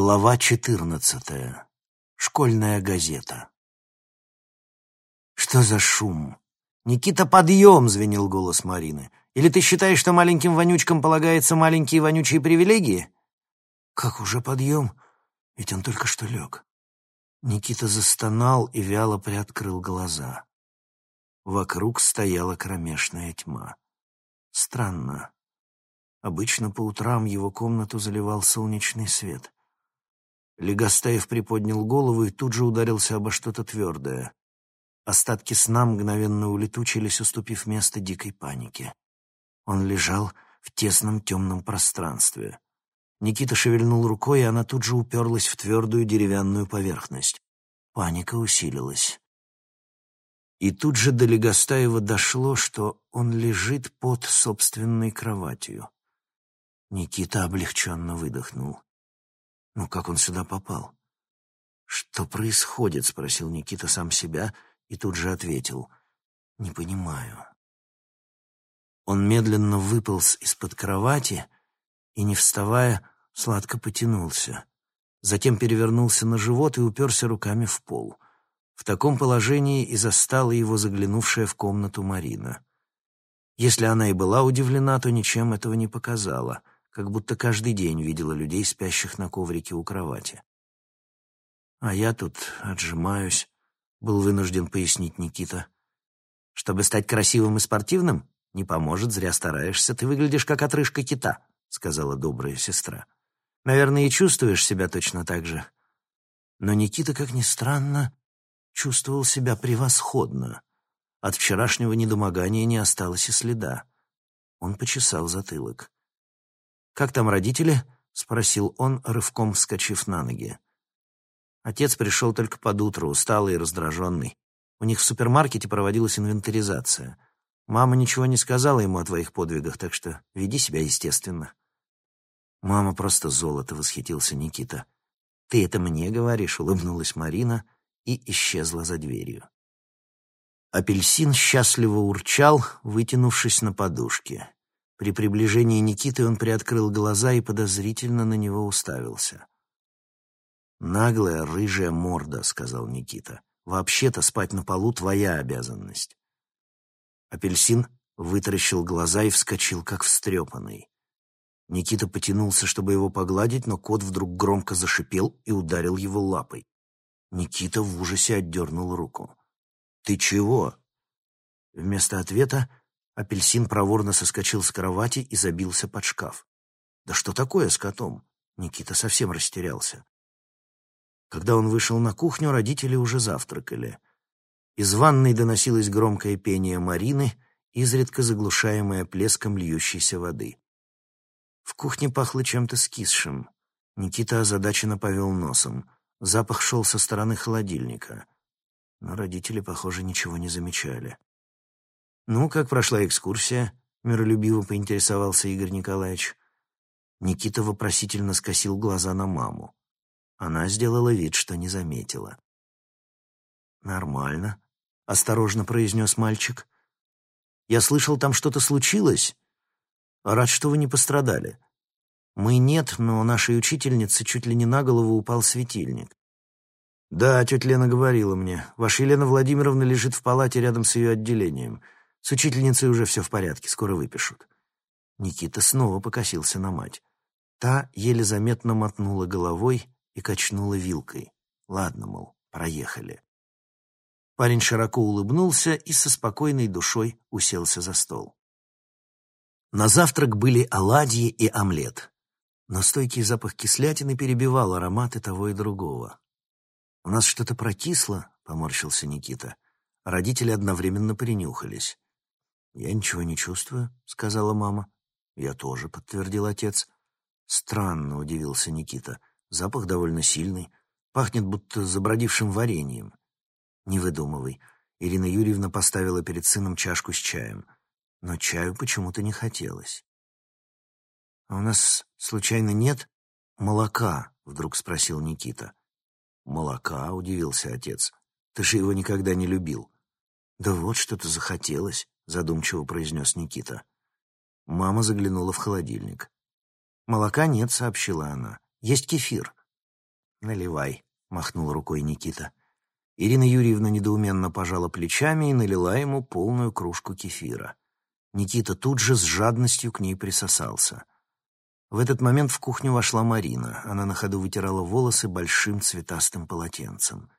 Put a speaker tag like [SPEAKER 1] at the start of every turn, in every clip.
[SPEAKER 1] Глава четырнадцатая. Школьная газета. «Что за шум?» «Никита, подъем!» — звенел голос Марины. «Или ты считаешь, что маленьким вонючкам полагается маленькие вонючие привилегии?» «Как уже подъем? Ведь он только что лег». Никита застонал и вяло приоткрыл глаза. Вокруг стояла кромешная тьма. Странно. Обычно по утрам его комнату заливал солнечный свет — Легостаев приподнял голову и тут же ударился обо что-то твердое. Остатки сна мгновенно улетучились, уступив место дикой панике. Он лежал в тесном темном пространстве. Никита шевельнул рукой, и она тут же уперлась в твердую деревянную поверхность. Паника усилилась. И тут же до Легостаева дошло, что он лежит под собственной кроватью. Никита облегченно выдохнул. Ну как он сюда попал? «Что происходит?» — спросил Никита сам себя и тут же ответил. «Не понимаю». Он медленно выполз из-под кровати и, не вставая, сладко потянулся. Затем перевернулся на живот и уперся руками в пол. В таком положении и застала его заглянувшая в комнату Марина. Если она и была удивлена, то ничем этого не показала — как будто каждый день видела людей, спящих на коврике у кровати. «А я тут отжимаюсь», — был вынужден пояснить Никита. «Чтобы стать красивым и спортивным? Не поможет, зря стараешься. Ты выглядишь как отрыжка кита», — сказала добрая сестра. «Наверное, и чувствуешь себя точно так же». Но Никита, как ни странно, чувствовал себя превосходно. От вчерашнего недомогания не осталось и следа. Он почесал затылок. «Как там родители?» — спросил он, рывком вскочив на ноги. Отец пришел только под утро, усталый и раздраженный. У них в супермаркете проводилась инвентаризация. Мама ничего не сказала ему о твоих подвигах, так что веди себя естественно. Мама просто золото, восхитился Никита. Ты это мне говоришь, улыбнулась Марина и исчезла за дверью. Апельсин счастливо урчал, вытянувшись на подушке. При приближении Никиты он приоткрыл глаза и подозрительно на него уставился. «Наглая рыжая морда», — сказал Никита. «Вообще-то спать на полу — твоя обязанность». Апельсин вытаращил глаза и вскочил, как встрепанный. Никита потянулся, чтобы его погладить, но кот вдруг громко зашипел и ударил его лапой. Никита в ужасе отдернул руку. «Ты чего?» Вместо ответа Апельсин проворно соскочил с кровати и забился под шкаф. «Да что такое с котом?» Никита совсем растерялся. Когда он вышел на кухню, родители уже завтракали. Из ванной доносилось громкое пение Марины, изредка заглушаемое плеском льющейся воды. В кухне пахло чем-то скисшим. Никита озадаченно повел носом. Запах шел со стороны холодильника. Но родители, похоже, ничего не замечали. «Ну, как прошла экскурсия?» — миролюбиво поинтересовался Игорь Николаевич. Никита вопросительно скосил глаза на маму. Она сделала вид, что не заметила. «Нормально», — осторожно произнес мальчик. «Я слышал, там что-то случилось. Рад, что вы не пострадали. Мы нет, но нашей учительницы чуть ли не на голову упал светильник. Да, тетя Лена говорила мне. Ваша Елена Владимировна лежит в палате рядом с ее отделением. С учительницей уже все в порядке, скоро выпишут. Никита снова покосился на мать. Та еле заметно мотнула головой и качнула вилкой. Ладно, мол, проехали. Парень широко улыбнулся и со спокойной душой уселся за стол. На завтрак были оладьи и омлет, но стойкий запах кислятины перебивал ароматы того и другого. «У нас что-то прокисло», — поморщился Никита. Родители одновременно принюхались. «Я ничего не чувствую», — сказала мама. «Я тоже», — подтвердил отец. «Странно», — удивился Никита. «Запах довольно сильный. Пахнет будто забродившим вареньем». «Не выдумывай». Ирина Юрьевна поставила перед сыном чашку с чаем. Но чаю почему-то не хотелось. «А у нас, случайно, нет молока?» — вдруг спросил Никита. «Молока?» — удивился отец. «Ты же его никогда не любил». «Да вот что-то захотелось» задумчиво произнес Никита. Мама заглянула в холодильник. «Молока нет», — сообщила она. «Есть кефир». «Наливай», — махнул рукой Никита. Ирина Юрьевна недоуменно пожала плечами и налила ему полную кружку кефира. Никита тут же с жадностью к ней присосался. В этот момент в кухню вошла Марина. Она на ходу вытирала волосы большим цветастым полотенцем.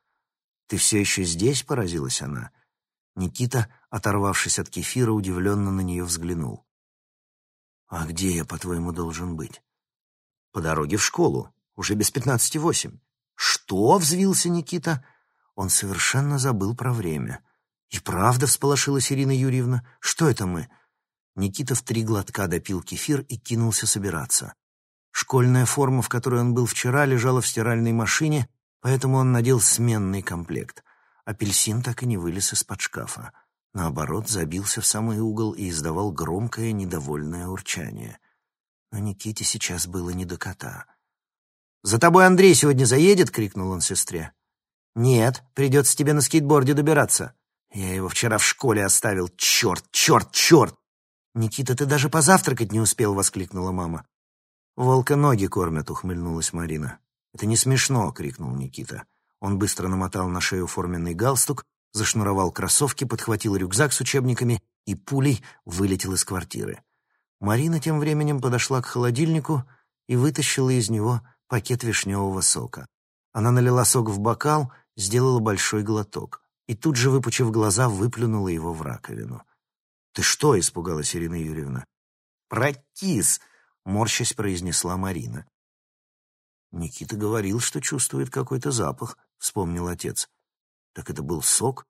[SPEAKER 1] «Ты все еще здесь?» — поразилась она. Никита, оторвавшись от кефира, удивленно на нее взглянул. «А где я, по-твоему, должен быть?» «По дороге в школу. Уже без пятнадцати восемь». «Что?» — взвился Никита. Он совершенно забыл про время. «И правда?» — всполошилась Ирина Юрьевна. «Что это мы?» Никита в три глотка допил кефир и кинулся собираться. Школьная форма, в которой он был вчера, лежала в стиральной машине, поэтому он надел сменный комплект. Апельсин так и не вылез из-под шкафа. Наоборот, забился в самый угол и издавал громкое недовольное урчание. Но Никите сейчас было не до кота. «За тобой Андрей сегодня заедет?» — крикнул он сестре. «Нет, придется тебе на скейтборде добираться. Я его вчера в школе оставил. Черт, черт, черт!» «Никита, ты даже позавтракать не успел!» — воскликнула мама. «Волка ноги кормят», — ухмыльнулась Марина. «Это не смешно!» — крикнул Никита. Он быстро намотал на шею форменный галстук, зашнуровал кроссовки, подхватил рюкзак с учебниками и пулей вылетел из квартиры. Марина тем временем подошла к холодильнику и вытащила из него пакет вишневого сока. Она налила сок в бокал, сделала большой глоток и тут же, выпучив глаза, выплюнула его в раковину. «Ты что?» — испугалась Ирина Юрьевна. «Прокис!» — морщась произнесла Марина. «Никита говорил, что чувствует какой-то запах», — вспомнил отец. «Так это был сок?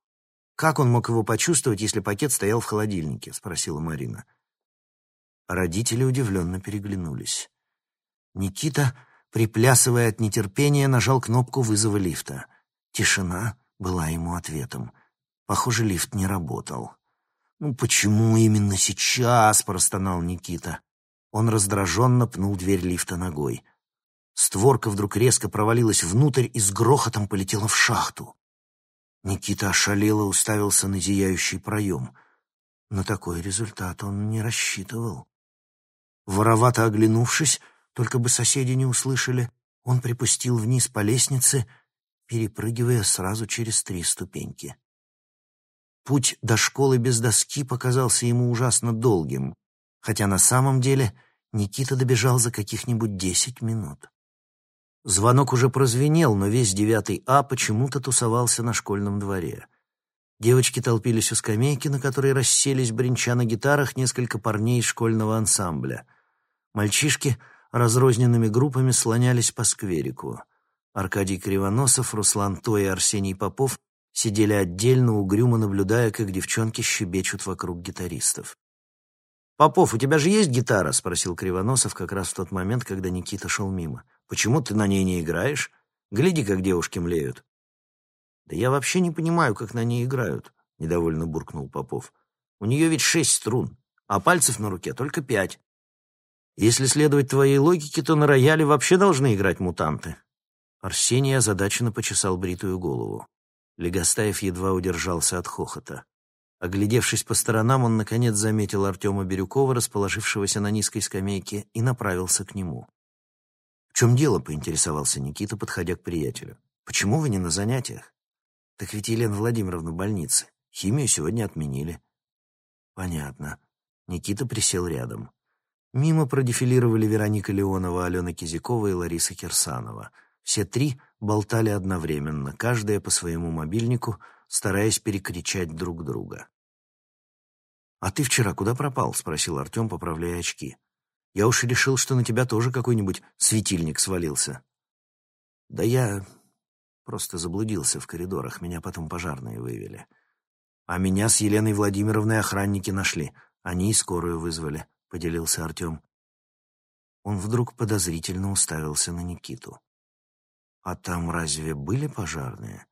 [SPEAKER 1] Как он мог его почувствовать, если пакет стоял в холодильнике?» — спросила Марина. Родители удивленно переглянулись. Никита, приплясывая от нетерпения, нажал кнопку вызова лифта. Тишина была ему ответом. Похоже, лифт не работал. «Ну почему именно сейчас?» — простонал Никита. Он раздраженно пнул дверь лифта ногой. Створка вдруг резко провалилась внутрь и с грохотом полетела в шахту. Никита ошалело уставился на зияющий проем. На такой результат он не рассчитывал. Воровато оглянувшись, только бы соседи не услышали, он припустил вниз по лестнице, перепрыгивая сразу через три ступеньки. Путь до школы без доски показался ему ужасно долгим, хотя на самом деле Никита добежал за каких-нибудь десять минут. Звонок уже прозвенел, но весь девятый А почему-то тусовался на школьном дворе. Девочки толпились у скамейки, на которой расселись, бренча на гитарах, несколько парней школьного ансамбля. Мальчишки разрозненными группами слонялись по скверику. Аркадий Кривоносов, Руслан То и Арсений Попов сидели отдельно, угрюмо наблюдая, как девчонки щебечут вокруг гитаристов. «Попов, у тебя же есть гитара?» — спросил Кривоносов как раз в тот момент, когда Никита шел мимо. «Почему ты на ней не играешь? Гляди, как девушки млеют». «Да я вообще не понимаю, как на ней играют», — недовольно буркнул Попов. «У нее ведь шесть струн, а пальцев на руке только пять. Если следовать твоей логике, то на рояле вообще должны играть мутанты». Арсений озадаченно почесал бритую голову. Легостаев едва удержался от хохота. Оглядевшись по сторонам, он, наконец, заметил Артема Бирюкова, расположившегося на низкой скамейке, и направился к нему. «В чем дело?» — поинтересовался Никита, подходя к приятелю. «Почему вы не на занятиях?» «Так ведь Елена Владимировна в больнице. Химию сегодня отменили». «Понятно». Никита присел рядом. Мимо продефилировали Вероника Леонова, Алена Кизякова и Лариса Кирсанова — все три болтали одновременно, каждая по своему мобильнику, стараясь перекричать друг друга. «А ты вчера куда пропал?» — спросил Артем, поправляя очки. «Я уж решил, что на тебя тоже какой-нибудь светильник свалился». «Да я просто заблудился в коридорах, меня потом пожарные вывели. А меня с Еленой Владимировной охранники нашли, они и скорую вызвали», — поделился Артем. Он вдруг подозрительно уставился на Никиту. А там разве были пожарные?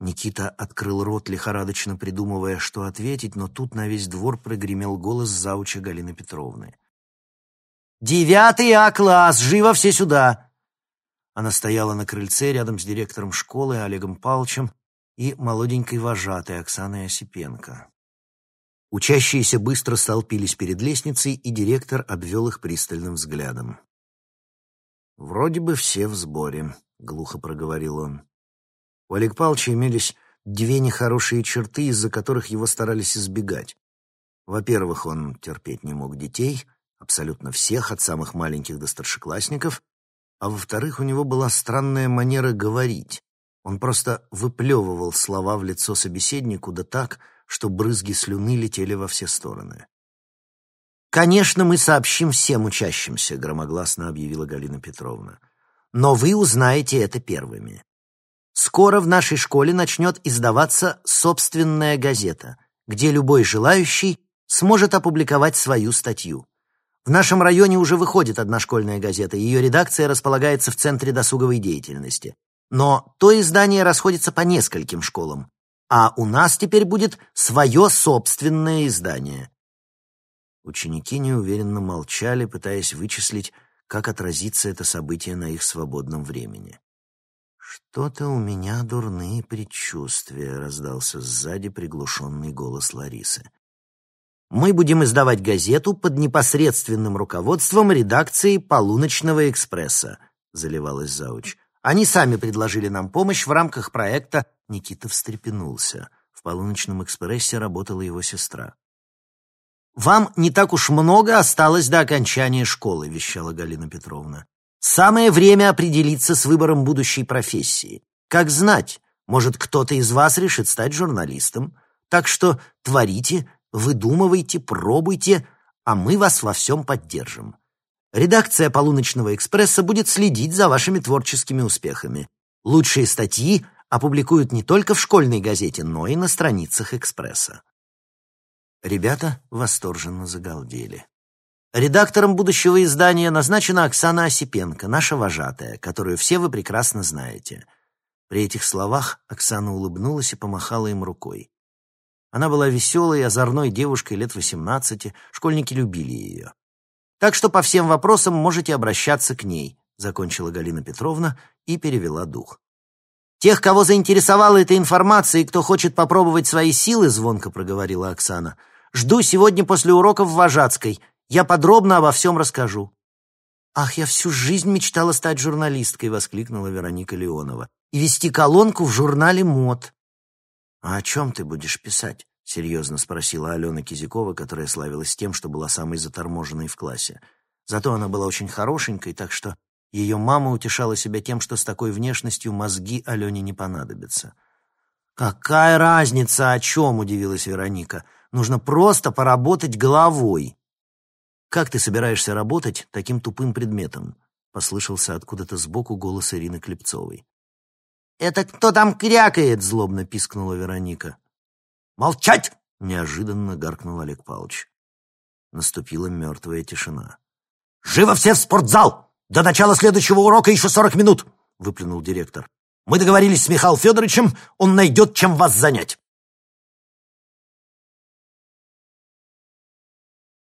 [SPEAKER 1] Никита открыл рот, лихорадочно придумывая, что ответить, но тут на весь двор прогремел голос зауча Галины Петровны. «Девятый А-класс! Живо все сюда!» Она стояла на крыльце рядом с директором школы Олегом Палчем и молоденькой вожатой Оксаной Осипенко. Учащиеся быстро столпились перед лестницей, и директор обвел их пристальным взглядом. «Вроде бы все в сборе», — глухо проговорил он. У Олег Павловича имелись две нехорошие черты, из-за которых его старались избегать. Во-первых, он терпеть не мог детей, абсолютно всех, от самых маленьких до старшеклассников, а во-вторых, у него была странная манера говорить. Он просто выплевывал слова в лицо собеседнику да так, что брызги слюны летели во все стороны. «Конечно, мы сообщим всем учащимся», — громогласно объявила Галина Петровна. «Но вы узнаете это первыми. Скоро в нашей школе начнет издаваться собственная газета, где любой желающий сможет опубликовать свою статью. В нашем районе уже выходит одна школьная газета, ее редакция располагается в Центре досуговой деятельности. Но то издание расходится по нескольким школам, а у нас теперь будет свое собственное издание. Ученики неуверенно молчали, пытаясь вычислить, как отразится это событие на их свободном времени. «Что-то у меня дурные предчувствия», — раздался сзади приглушенный голос Ларисы. «Мы будем издавать газету под непосредственным руководством редакции «Полуночного экспресса», — заливалась зауч. «Они сами предложили нам помощь в рамках проекта...» Никита встрепенулся. В «Полуночном экспрессе» работала его сестра. «Вам не так уж много осталось до окончания школы», — вещала Галина Петровна. Самое время определиться с выбором будущей профессии. Как знать, может, кто-то из вас решит стать журналистом. Так что творите, выдумывайте, пробуйте, а мы вас во всем поддержим. Редакция «Полуночного экспресса» будет следить за вашими творческими успехами. Лучшие статьи опубликуют не только в школьной газете, но и на страницах «Экспресса». Ребята восторженно загалдели. Редактором будущего издания назначена Оксана Осипенко, наша вожатая, которую все вы прекрасно знаете. При этих словах Оксана улыбнулась и помахала им рукой. Она была веселой, озорной девушкой лет восемнадцати, школьники любили ее. «Так что по всем вопросам можете обращаться к ней», — закончила Галина Петровна и перевела дух. «Тех, кого заинтересовала эта информация и кто хочет попробовать свои силы», — звонко проговорила Оксана, — «жду сегодня после уроков в Вожатской — я подробно обо всем расскажу». «Ах, я всю жизнь мечтала стать журналисткой!» — воскликнула Вероника Леонова. «И вести колонку в журнале «Мод». «А о чем ты будешь писать?» — серьезно спросила Алена Кизякова, которая славилась тем, что была самой заторможенной в классе. Зато она была очень хорошенькой, так что ее мама утешала себя тем, что с такой внешностью мозги Алене не понадобятся. «Какая разница, о чем?» — удивилась Вероника. «Нужно просто поработать головой». «Как ты собираешься работать таким тупым предметом?» — послышался откуда-то сбоку голос Ирины Клепцовой. «Это кто там крякает?» — злобно пискнула Вероника. «Молчать!» — неожиданно гаркнул Олег Павлович. Наступила мертвая тишина. «Живо все в спортзал! До начала следующего урока еще сорок минут!» — выплюнул директор. «Мы договорились с Михаилом Федоровичем, он найдет, чем вас занять!»